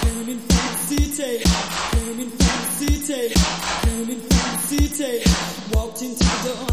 Coming from the city, from the city, from the city. Walked into the